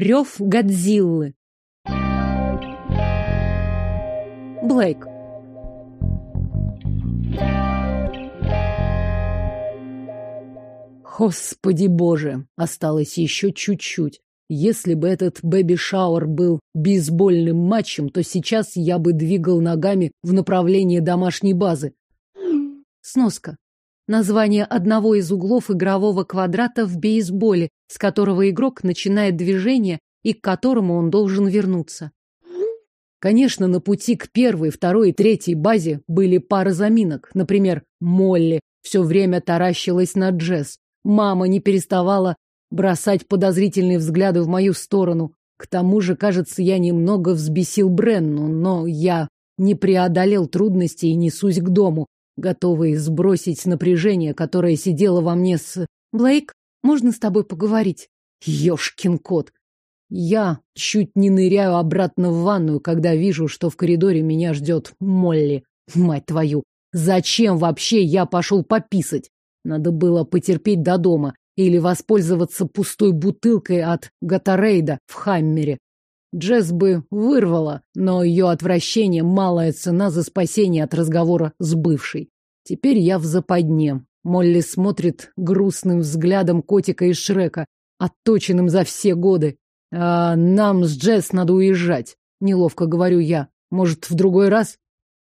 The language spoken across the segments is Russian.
Рев Годзиллы. Блейк. Господи боже, осталось еще чуть-чуть. Если бы этот бэби-шауэр был бейсбольным матчем, то сейчас я бы двигал ногами в направлении домашней базы. Сноска. Название одного из углов игрового квадрата в бейсболе, с которого игрок начинает движение и к которому он должен вернуться. Конечно, на пути к первой, второй и третьей базе были пары заминок. Например, Молли все время таращилась на Джесс. Мама не переставала бросать подозрительные взгляды в мою сторону. К тому же, кажется, я немного взбесил Бренну, но я не преодолел трудности и несусь к дому, готовый сбросить напряжение, которое сидело во мне с... Блейк, можно с тобой поговорить? Ёшкин кот! Я чуть не ныряю обратно в ванную, когда вижу, что в коридоре меня ждет Молли. Мать твою! Зачем вообще я пошел пописать? Надо было потерпеть до дома или воспользоваться пустой бутылкой от Гатарейда в Хаммере. Джесс бы вырвала, но ее отвращение – малая цена за спасение от разговора с бывшей. Теперь я в западне. Молли смотрит грустным взглядом котика из Шрека, отточенным за все годы. А нам с Джесс надо уезжать. Неловко говорю я. Может, в другой раз?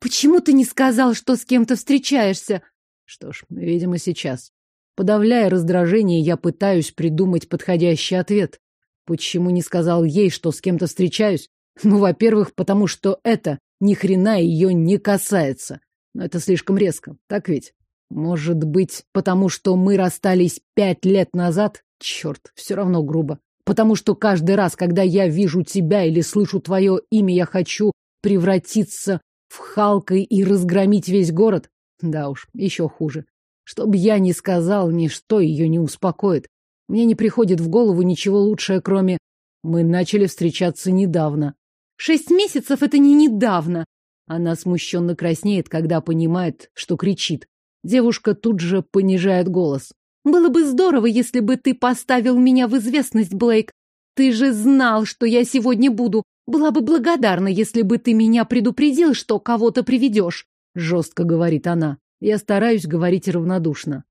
Почему ты не сказал, что с кем-то встречаешься? Что ж, видимо, сейчас. Подавляя раздражение, я пытаюсь придумать подходящий ответ. Почему не сказал ей, что с кем-то встречаюсь? Ну, во-первых, потому что это ни хрена ее не касается. Но это слишком резко, так ведь? Может быть, потому что мы расстались пять лет назад? Черт, все равно грубо. Потому что каждый раз, когда я вижу тебя или слышу твое имя, я хочу превратиться в Халкой и разгромить весь город? Да уж, еще хуже. Чтоб я не сказал, ничто ее не успокоит. Мне не приходит в голову ничего лучшее, кроме... Мы начали встречаться недавно. Шесть месяцев — это не недавно. Она смущенно краснеет, когда понимает, что кричит. Девушка тут же понижает голос. Было бы здорово, если бы ты поставил меня в известность, Блейк. Ты же знал, что я сегодня буду. Была бы благодарна, если бы ты меня предупредил, что кого-то приведешь. Жестко говорит она. Я стараюсь говорить равнодушно.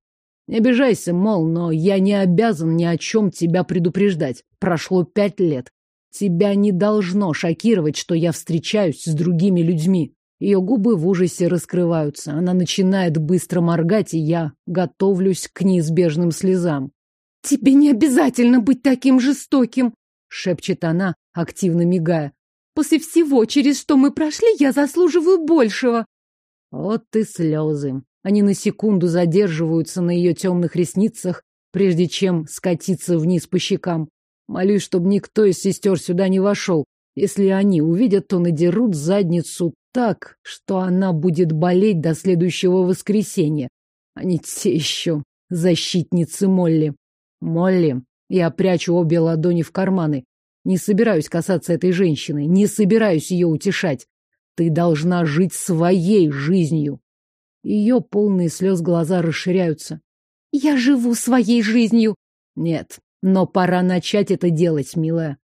Не обижайся, мол, но я не обязан ни о чем тебя предупреждать. Прошло пять лет. Тебя не должно шокировать, что я встречаюсь с другими людьми. Ее губы в ужасе раскрываются. Она начинает быстро моргать, и я готовлюсь к неизбежным слезам. «Тебе не обязательно быть таким жестоким!» — шепчет она, активно мигая. «После всего, через что мы прошли, я заслуживаю большего!» Вот и слезы. Они на секунду задерживаются на ее темных ресницах, прежде чем скатиться вниз по щекам. Молюсь, чтобы никто из сестер сюда не вошел. Если они увидят, то надерут задницу так, что она будет болеть до следующего воскресенья. Они все еще защитницы Молли. Молли, я прячу обе ладони в карманы. Не собираюсь касаться этой женщины, не собираюсь ее утешать. Ты должна жить своей жизнью. Ее полные слез глаза расширяются. Я живу своей жизнью. Нет, но пора начать это делать, милая.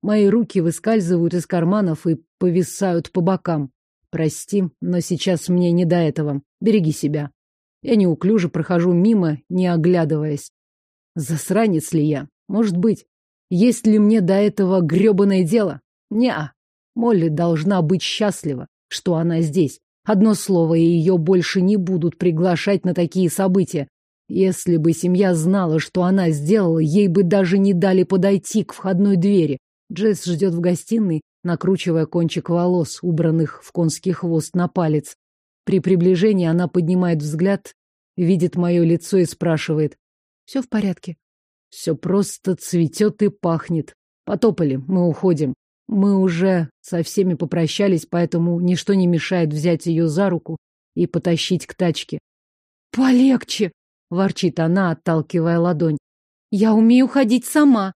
Мои руки выскальзывают из карманов и повисают по бокам. Прости, но сейчас мне не до этого. Береги себя. Я неуклюже прохожу мимо, не оглядываясь. Засранец ли я? Может быть. Есть ли мне до этого грёбаное дело? Неа. Молли должна быть счастлива, что она здесь. Одно слово, и ее больше не будут приглашать на такие события. Если бы семья знала, что она сделала, ей бы даже не дали подойти к входной двери. Джесс ждет в гостиной, накручивая кончик волос, убранных в конский хвост на палец. При приближении она поднимает взгляд, видит мое лицо и спрашивает. Все в порядке? Все просто цветет и пахнет. Потопали, мы уходим. Мы уже со всеми попрощались, поэтому ничто не мешает взять ее за руку и потащить к тачке. «Полегче!» — ворчит она, отталкивая ладонь. «Я умею ходить сама!»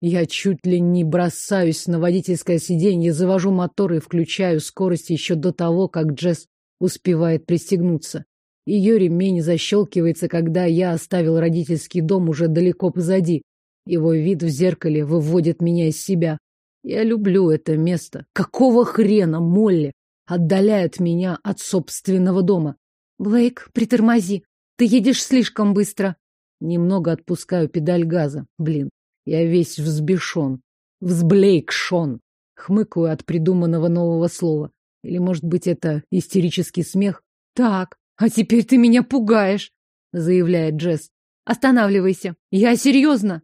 Я чуть ли не бросаюсь на водительское сиденье, завожу мотор и включаю скорость еще до того, как Джесс успевает пристегнуться. Ее ремень защелкивается, когда я оставил родительский дом уже далеко позади. Его вид в зеркале выводит меня из себя. Я люблю это место. Какого хрена Молли отдаляет меня от собственного дома? Блейк, притормози. Ты едешь слишком быстро. Немного отпускаю педаль газа. Блин, я весь взбешен. Взблейкшон. Хмыкаю от придуманного нового слова. Или, может быть, это истерический смех? Так, а теперь ты меня пугаешь, заявляет Джесс. Останавливайся. Я серьезно.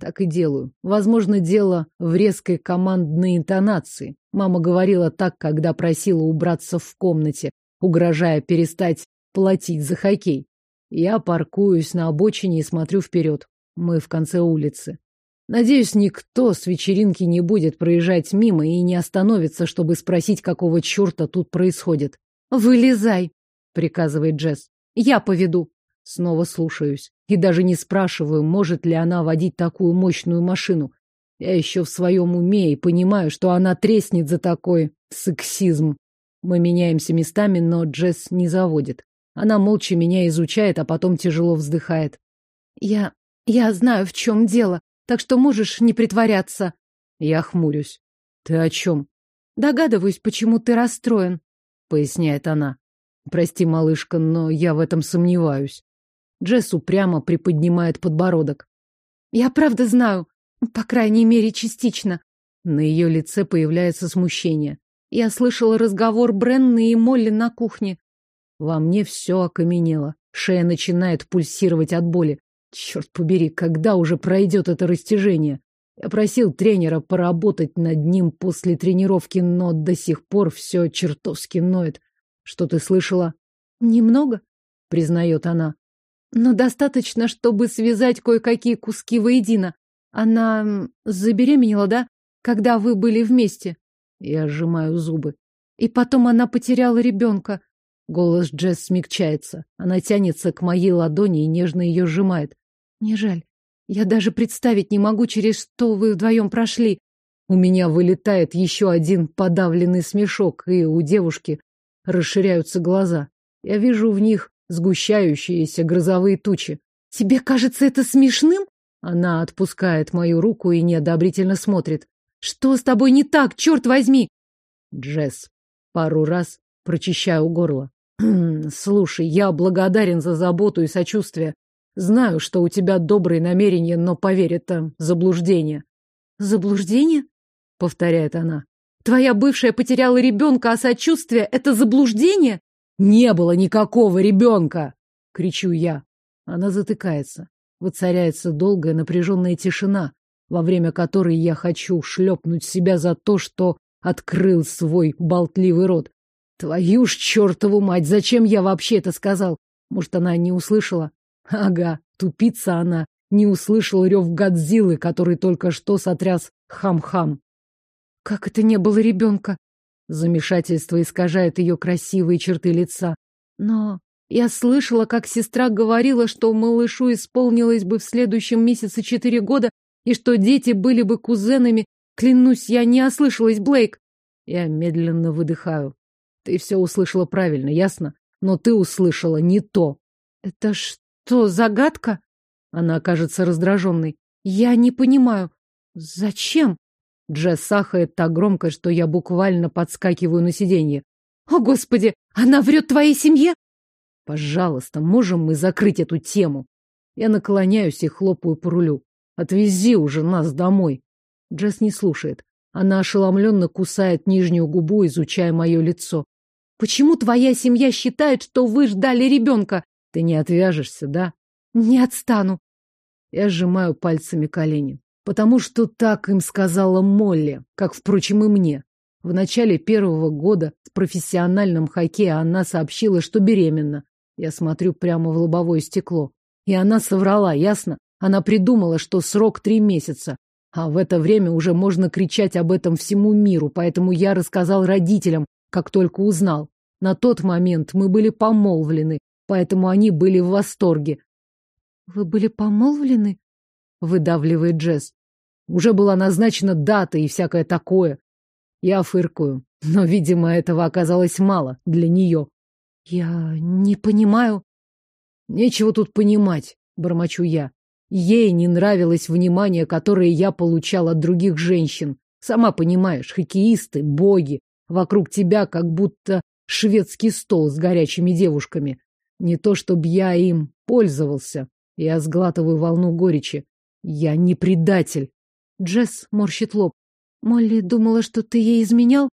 Так и делаю. Возможно, дело в резкой командной интонации. Мама говорила так, когда просила убраться в комнате, угрожая перестать платить за хоккей. Я паркуюсь на обочине и смотрю вперед. Мы в конце улицы. Надеюсь, никто с вечеринки не будет проезжать мимо и не остановится, чтобы спросить, какого черта тут происходит. «Вылезай!» — приказывает Джесс. «Я поведу». Снова слушаюсь. И даже не спрашиваю, может ли она водить такую мощную машину. Я еще в своем уме и понимаю, что она треснет за такой сексизм. Мы меняемся местами, но Джесс не заводит. Она молча меня изучает, а потом тяжело вздыхает. Я... я знаю, в чем дело, так что можешь не притворяться. Я хмурюсь. Ты о чем? Догадываюсь, почему ты расстроен, поясняет она. Прости, малышка, но я в этом сомневаюсь. Джесс упрямо приподнимает подбородок. Я правда знаю, по крайней мере, частично. На ее лице появляется смущение. Я слышала разговор Бренны и Молли на кухне. Во мне все окаменело. Шея начинает пульсировать от боли. Черт побери, когда уже пройдет это растяжение? Я просил тренера поработать над ним после тренировки, но до сих пор все чертовски ноет. Что ты слышала? Немного, признает она. Но достаточно, чтобы связать кое-какие куски воедино. Она забеременела, да? Когда вы были вместе? Я сжимаю зубы. И потом она потеряла ребенка. Голос Джесс смягчается. Она тянется к моей ладони и нежно ее сжимает. Не жаль. Я даже представить не могу, через что вы вдвоем прошли. У меня вылетает еще один подавленный смешок, и у девушки расширяются глаза. Я вижу в них сгущающиеся грозовые тучи. Тебе кажется это смешным? Она отпускает мою руку и неодобрительно смотрит. Что с тобой не так, черт возьми? Джесс. Пару раз прочищаю горло. Слушай, я благодарен за заботу и сочувствие. Знаю, что у тебя добрые намерения, но поверь, это заблуждение. Заблуждение? Повторяет она. Твоя бывшая потеряла ребенка, а сочувствие — это заблуждение? Не было никакого ребенка! Кричу я. Она затыкается. Воцаряется долгая напряженная тишина, во время которой я хочу шлепнуть себя за то, что открыл свой болтливый рот. Твою ж чертову мать, зачем я вообще это сказал? Может, она не услышала? Ага, тупица она, не услышал рев Годзиллы, который только что сотряс хам-хам. Как это не было ребенка? Замешательство искажает ее красивые черты лица. Но я слышала, как сестра говорила, что малышу исполнилось бы в следующем месяце четыре года, и что дети были бы кузенами. Клянусь, я не ослышалась, Блейк. Я медленно выдыхаю. Ты все услышала правильно, ясно? Но ты услышала не то. Это что, загадка? Она кажется раздраженной. Я не понимаю. Зачем? Джесс сахает так громко, что я буквально подскакиваю на сиденье. О, Господи, она врет твоей семье? Пожалуйста, можем мы закрыть эту тему? Я наклоняюсь и хлопаю по рулю. Отвези уже нас домой. Джесс не слушает. Она ошеломленно кусает нижнюю губу, изучая мое лицо. Почему твоя семья считает, что вы ждали ребенка? Ты не отвяжешься, да? Не отстану. Я сжимаю пальцами колени. Потому что так им сказала Молли, как, впрочем, и мне. В начале первого года в профессиональном хоккее она сообщила, что беременна. Я смотрю прямо в лобовое стекло. И она соврала, ясно? Она придумала, что срок три месяца. А в это время уже можно кричать об этом всему миру, поэтому я рассказал родителям, как только узнал. На тот момент мы были помолвлены, поэтому они были в восторге. — Вы были помолвлены? выдавливает Джесс. Уже была назначена дата и всякое такое. Я фыркую, но, видимо, этого оказалось мало для нее. Я не понимаю. Нечего тут понимать, бормочу я. Ей не нравилось внимание, которое я получал от других женщин. Сама понимаешь, хоккеисты, боги. Вокруг тебя как будто шведский стол с горячими девушками. Не то, чтобы я им пользовался. Я сглатываю волну горечи. Я не предатель. Джесс морщит лоб. Молли думала, что ты ей изменял?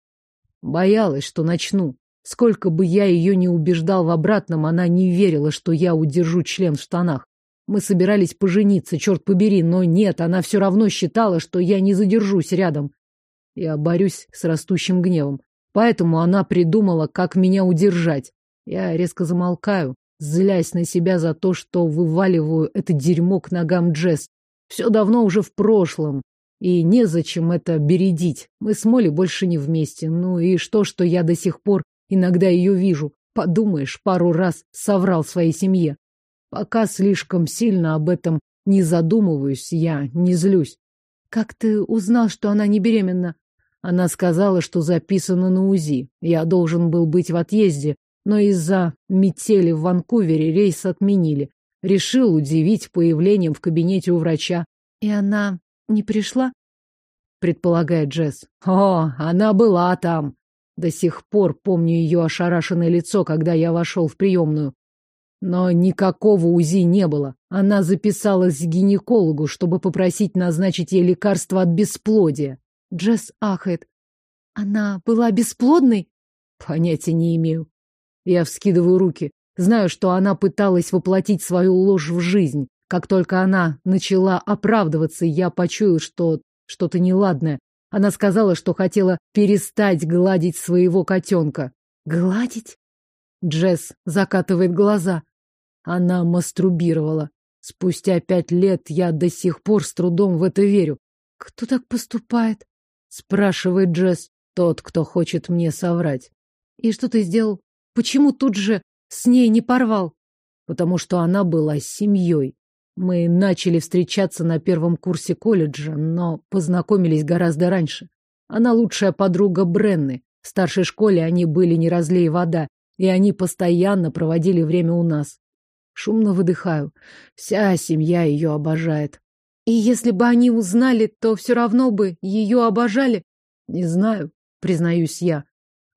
Боялась, что начну. Сколько бы я ее не убеждал в обратном, она не верила, что я удержу член в штанах. Мы собирались пожениться, черт побери, но нет, она все равно считала, что я не задержусь рядом. Я борюсь с растущим гневом. Поэтому она придумала, как меня удержать. Я резко замолкаю, злясь на себя за то, что вываливаю это дерьмо к ногам Джесс. Все давно уже в прошлом, и незачем это бередить. Мы с Молли больше не вместе. Ну и что, что я до сих пор иногда ее вижу? Подумаешь, пару раз соврал своей семье. Пока слишком сильно об этом не задумываюсь, я не злюсь. Как ты узнал, что она не беременна? Она сказала, что записана на УЗИ. Я должен был быть в отъезде, но из-за метели в Ванкувере рейс отменили. Решил удивить появлением в кабинете у врача. И она не пришла? Предполагает Джесс. О, она была там. До сих пор помню ее ошарашенное лицо, когда я вошел в приемную. Но никакого УЗИ не было. Она записалась к гинекологу, чтобы попросить назначить ей лекарство от бесплодия. Джесс ахает. Она была бесплодной? Понятия не имею. Я вскидываю руки. Знаю, что она пыталась воплотить свою ложь в жизнь. Как только она начала оправдываться, я почуял, что что-то неладное. Она сказала, что хотела перестать гладить своего котенка. Гладить? Джесс закатывает глаза. Она мастурбировала. Спустя пять лет я до сих пор с трудом в это верю. Кто так поступает? Спрашивает Джесс. Тот, кто хочет мне соврать. И что ты сделал? Почему тут же с ней не порвал? Потому что она была семьей. Мы начали встречаться на первом курсе колледжа, но познакомились гораздо раньше. Она лучшая подруга Бренны. В старшей школе они были не разлей вода, и они постоянно проводили время у нас. Шумно выдыхаю. Вся семья ее обожает. И если бы они узнали, то все равно бы ее обожали? Не знаю, признаюсь я.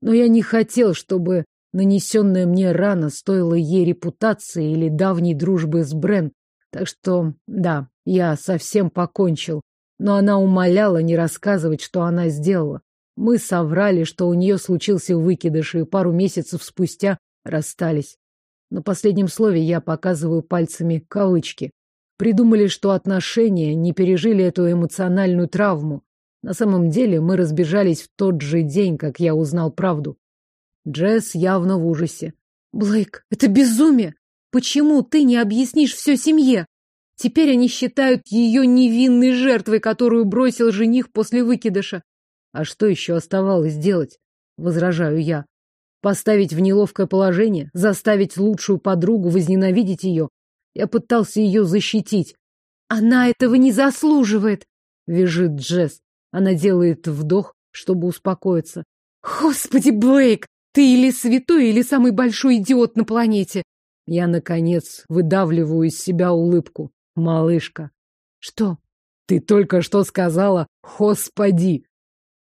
Но я не хотел, чтобы нанесенная мне рана стоила ей репутации или давней дружбы с Брен. Так что, да, я совсем покончил. Но она умоляла не рассказывать, что она сделала. Мы соврали, что у нее случился выкидыш, и пару месяцев спустя расстались. На последнем слове я показываю пальцами кавычки. Придумали, что отношения не пережили эту эмоциональную травму. На самом деле мы разбежались в тот же день, как я узнал правду. Джесс явно в ужасе. Блейк, это безумие! Почему ты не объяснишь все семье? Теперь они считают ее невинной жертвой, которую бросил жених после выкидыша. А что еще оставалось делать? Возражаю я. Поставить в неловкое положение, заставить лучшую подругу возненавидеть ее, я пытался ее защитить. Она этого не заслуживает, вяжет Джесс. Она делает вдох, чтобы успокоиться. Господи, Блейк, ты или святой, или самый большой идиот на планете. Я, наконец, выдавливаю из себя улыбку. Малышка. Что? Ты только что сказала «Господи».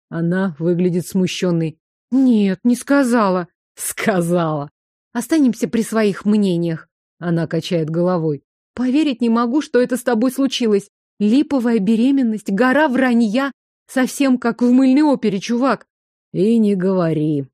Она выглядит смущенной. Нет, не сказала. Сказала. Останемся при своих мнениях. Она качает головой. Поверить не могу, что это с тобой случилось. Липовая беременность, гора вранья. Совсем как в мыльной опере, чувак. И не говори.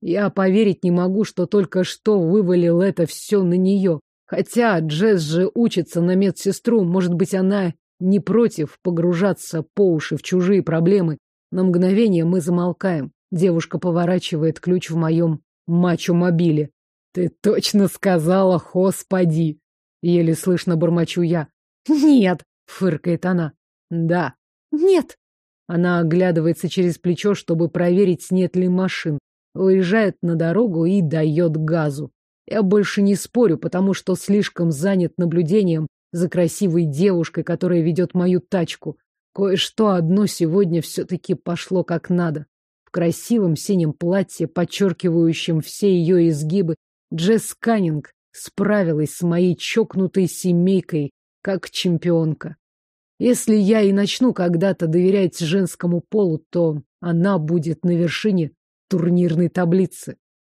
Я поверить не могу, что только что вывалил это все на нее. Хотя Джесс же учится на медсестру, может быть, она не против погружаться по уши в чужие проблемы. На мгновение мы замолкаем. Девушка поворачивает ключ в моем мачо-мобиле. Ты точно сказала «Господи!» Еле слышно бормочу я. Нет, фыркает она. Да. Нет. Она оглядывается через плечо, чтобы проверить, нет ли машин. Выезжает на дорогу и дает газу. Я больше не спорю, потому что слишком занят наблюдением за красивой девушкой, которая ведет мою тачку. Кое-что одно сегодня все-таки пошло как надо. В красивом синем платье, подчеркивающем все ее изгибы, Джесс Каннинг справилась с моей чокнутой семейкой как чемпионка. Если я и начну когда-то доверять женскому полу, то она будет на вершине турнирной таблицы.